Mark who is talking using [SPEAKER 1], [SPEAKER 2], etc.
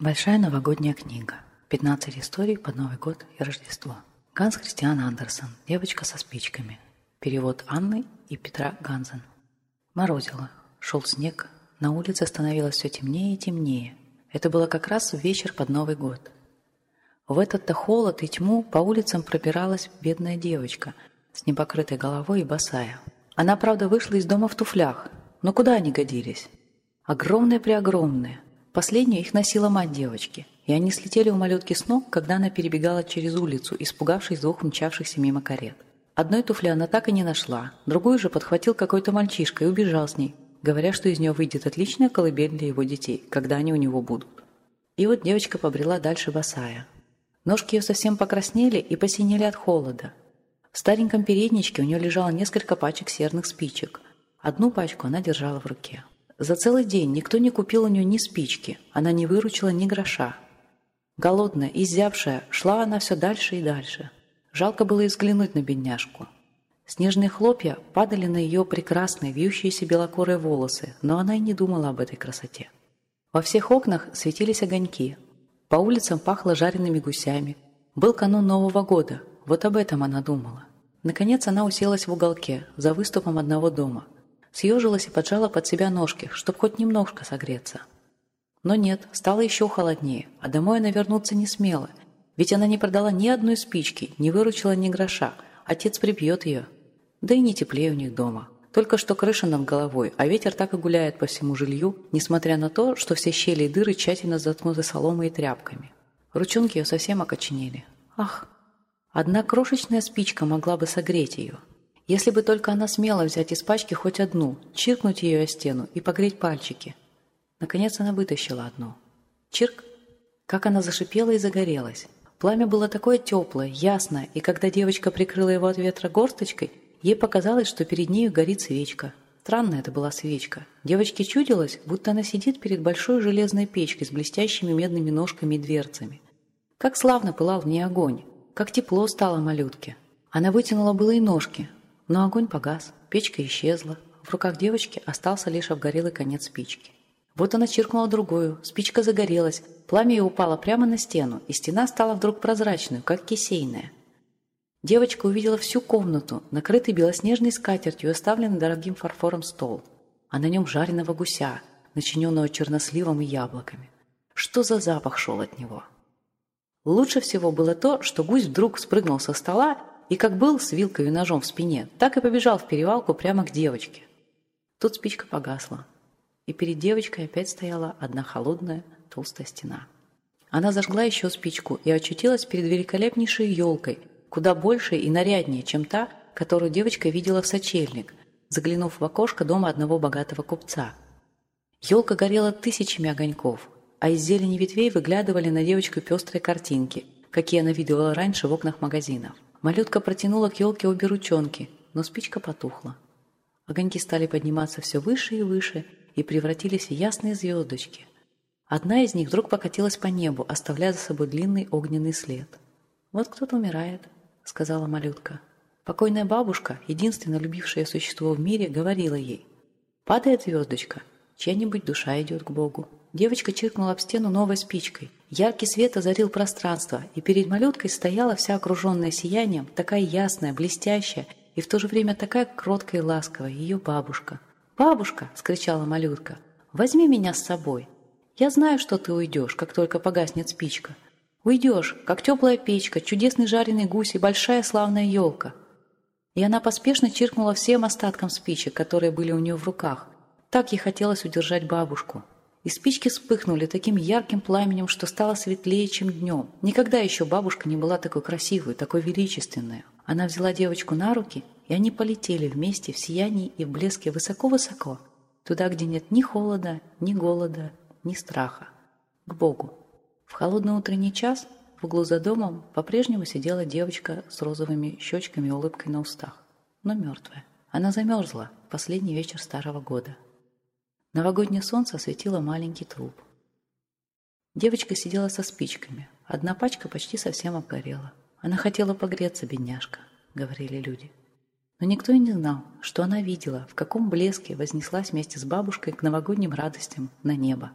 [SPEAKER 1] Большая новогодняя книга. 15 историй под Новый год и Рождество. Ганс Христиан Андерсон. Девочка со спичками. Перевод Анны и Петра Ганзен. Морозило. Шел снег. На улице становилось все темнее и темнее. Это было как раз вечер под Новый год. В этот-то холод и тьму по улицам пробиралась бедная девочка с непокрытой головой и босая. Она, правда, вышла из дома в туфлях, но куда они годились? Огромные-преогромные, Последнюю их носила мать девочки, и они слетели у малютки с ног, когда она перебегала через улицу, испугавшись двух мчавшихся мимо карет. Одной туфли она так и не нашла, другую же подхватил какой-то мальчишка и убежал с ней, говоря, что из нее выйдет отличная колыбель для его детей, когда они у него будут. И вот девочка побрела дальше босая. Ножки ее совсем покраснели и посинели от холода. В стареньком передничке у нее лежало несколько пачек серных спичек. Одну пачку она держала в руке. За целый день никто не купил у нее ни спички, она не выручила ни гроша. Голодная, изябшая, шла она все дальше и дальше. Жалко было и взглянуть на бедняжку. Снежные хлопья падали на ее прекрасные, вьющиеся белокорые волосы, но она и не думала об этой красоте. Во всех окнах светились огоньки. По улицам пахло жареными гусями. Был канун Нового года, вот об этом она думала. Наконец она уселась в уголке, за выступом одного дома – съежилась и поджала под себя ножки, чтобы хоть немножко согреться. Но нет, стало еще холоднее, а домой она вернуться не смела, ведь она не продала ни одной спички, не выручила ни гроша, отец прибьет ее. Да и не теплее у них дома. Только что крыша над головой, а ветер так и гуляет по всему жилью, несмотря на то, что все щели и дыры тщательно заткнуты соломой и тряпками. Ручонки ее совсем окоченели. Ах, одна крошечная спичка могла бы согреть ее. Если бы только она смела взять из пачки хоть одну, чиркнуть ее о стену и погреть пальчики. Наконец она вытащила одну. Чирк! Как она зашипела и загорелась. Пламя было такое теплое, ясное, и когда девочка прикрыла его от ветра горсточкой, ей показалось, что перед нею горит свечка. Странная это была свечка. Девочке чудилось, будто она сидит перед большой железной печкой с блестящими медными ножками и дверцами. Как славно пылал в ней огонь, как тепло стало малютке. Она вытянула было и ножки, но огонь погас, печка исчезла. В руках девочки остался лишь обгорелый конец спички. Вот она чиркнула другую, спичка загорелась, пламя упало прямо на стену, и стена стала вдруг прозрачной, как кисейная. Девочка увидела всю комнату, накрытый белоснежной скатертью, оставленный дорогим фарфором стол, а на нем жареного гуся, начиненного черносливом и яблоками. Что за запах шел от него? Лучше всего было то, что гусь вдруг спрыгнул со стола и как был с вилкой и ножом в спине, так и побежал в перевалку прямо к девочке. Тут спичка погасла, и перед девочкой опять стояла одна холодная толстая стена. Она зажгла еще спичку и очутилась перед великолепнейшей елкой, куда больше и наряднее, чем та, которую девочка видела в сочельник, заглянув в окошко дома одного богатого купца. Елка горела тысячами огоньков, а из зелени ветвей выглядывали на девочку пестрые картинки, какие она видела раньше в окнах магазинов. Малютка протянула к елке обе ручонки, но спичка потухла. Огоньки стали подниматься все выше и выше и превратились в ясные звездочки. Одна из них вдруг покатилась по небу, оставляя за собой длинный огненный след. «Вот кто-то умирает», — сказала малютка. Покойная бабушка, единственная любившая существо в мире, говорила ей. «Падает звездочка, чья-нибудь душа идет к Богу». Девочка чиркнула об стену новой спичкой. Яркий свет озарил пространство, и перед малюткой стояла вся окруженная сиянием, такая ясная, блестящая и в то же время такая кроткая и ласковая, ее бабушка. «Бабушка!» – скричала малютка. «Возьми меня с собой. Я знаю, что ты уйдешь, как только погаснет спичка. Уйдешь, как теплая печка, чудесный жареный гусь и большая славная елка». И она поспешно чиркнула всем остатком спичек, которые были у нее в руках. Так ей хотелось удержать бабушку и спички вспыхнули таким ярким пламенем, что стало светлее, чем днем. Никогда еще бабушка не была такой красивой, такой величественной. Она взяла девочку на руки, и они полетели вместе в сиянии и в блеске высоко-высоко, туда, где нет ни холода, ни голода, ни страха, к Богу. В холодный утренний час в углу за домом по-прежнему сидела девочка с розовыми щечками и улыбкой на устах, но мертвая. Она замерзла в последний вечер старого года. Новогоднее солнце осветило маленький труп. Девочка сидела со спичками. Одна пачка почти совсем обгорела. Она хотела погреться, бедняжка, говорили люди. Но никто и не знал, что она видела, в каком блеске вознеслась вместе с бабушкой к новогодним радостям на небо.